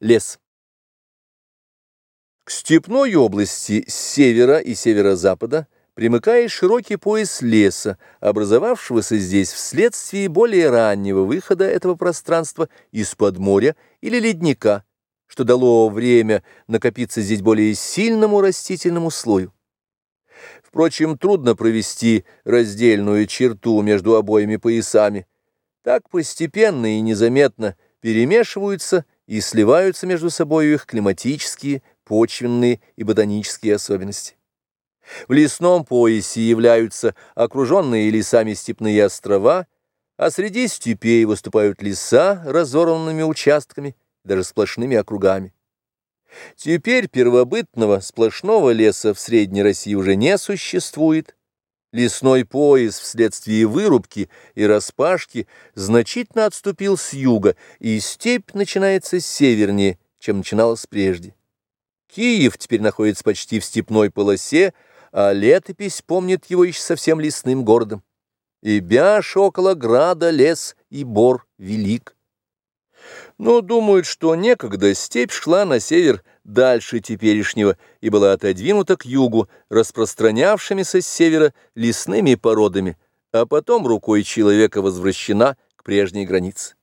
Лес. К степной области с севера и северо-запада примыкает широкий пояс леса, образовавшегося здесь вследствие более раннего выхода этого пространства из-под моря или ледника, что дало время накопиться здесь более сильному растительному слою. Впрочем, трудно провести раздельную черту между обоими поясами. Так постепенно и незаметно перемешиваются и сливаются между собой их климатические, почвенные и ботанические особенности. В лесном поясе являются окруженные лесами степные острова, а среди степей выступают леса разорванными участками, даже сплошными округами. Теперь первобытного сплошного леса в Средней России уже не существует, Лесной пояс вследствие вырубки и распашки значительно отступил с юга, и степь начинается севернее, чем начиналась прежде. Киев теперь находится почти в степной полосе, а летопись помнит его еще совсем лесным городом. И бяш около града лес, и бор велик. Но думают, что некогда степь шла на север дальше теперешнего и была отодвинута к югу, распространявшимися с севера лесными породами, а потом рукой человека возвращена к прежней границе.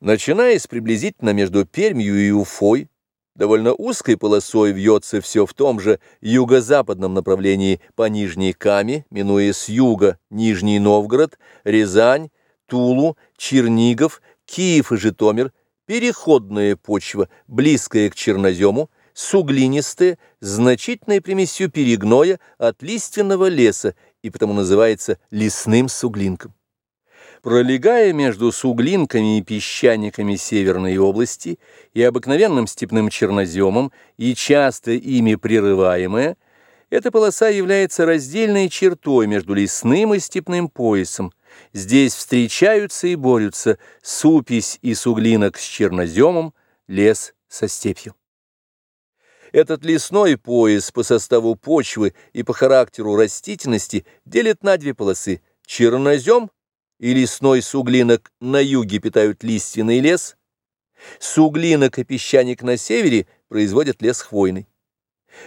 Начинаясь приблизительно между Пермью и Уфой, довольно узкой полосой вьется все в том же юго-западном направлении по Нижней Каме, минуя с юга Нижний Новгород, Рязань, Тулу, Чернигов, Киев и Житомир, переходная почва, близкая к чернозему, суглинистая, значительной примесью перегноя от лиственного леса и потому называется лесным суглинком. Пролегая между суглинками и песчаниками Северной области и обыкновенным степным черноземом и часто ими прерываемая, эта полоса является раздельной чертой между лесным и степным поясом, Здесь встречаются и борются супись и суглинок с черноземом, лес со степью. Этот лесной пояс по составу почвы и по характеру растительности делит на две полосы. Чернозем и лесной суглинок на юге питают лиственный лес, суглинок и песчаник на севере производят лес хвойный.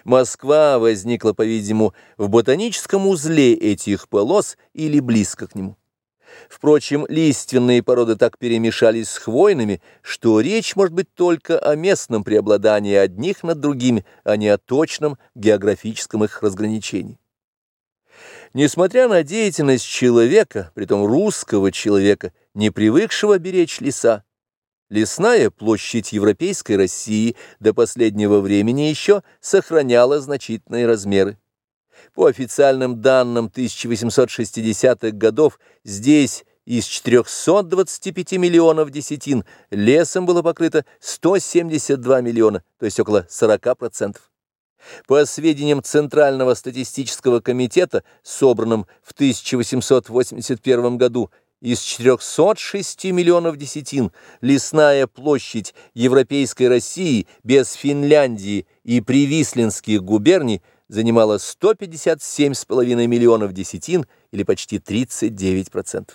Москва возникла, по-видимому, в ботаническом узле этих полос или близко к нему. Впрочем, лиственные породы так перемешались с хвойными, что речь может быть только о местном преобладании одних над другими, а не о точном географическом их разграничении. Несмотря на деятельность человека, притом русского человека, не привыкшего беречь леса, лесная площадь Европейской России до последнего времени еще сохраняла значительные размеры. По официальным данным 1860-х годов, здесь из 425 миллионов десятин лесом было покрыто 172 миллиона, то есть около 40%. По сведениям Центрального статистического комитета, собранным в 1881 году, из 406 миллионов десятин лесная площадь Европейской России без Финляндии и Привислинских губерний – занимала 157,5 миллионов десятин или почти 39%.